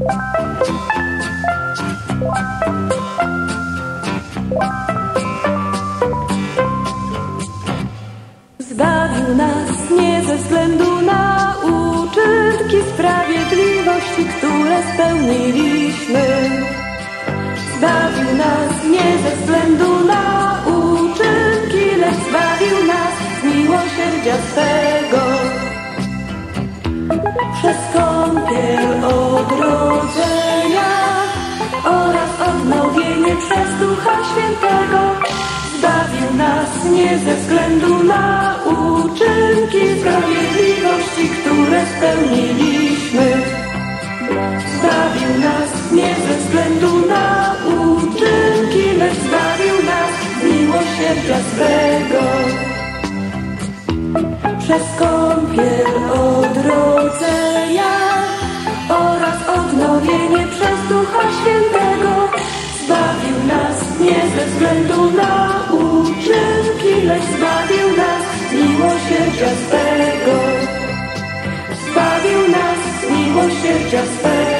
Zbawił nas nie ze względu na uczynki sprawiedliwości, które spełniliśmy. Zbawił nas nie ze względu na uczynki, lecz zbawił nas z miłosierdzia swego. Przez kąpiel odnowienie przez Ducha Świętego zbawił nas nie ze względu na uczynki sprawiedliwości, które spełniliśmy. Zbawił nas nie ze względu na uczynki, lecz zbawił nas z miłosierdzia swego. Przez kąpiel odrodzenia oraz odnowienie przez Ducha Świętego względu na uczynki, lecz zbawił nas z miłosierdzia swego. Zbawił nas z miłosierdzia swego.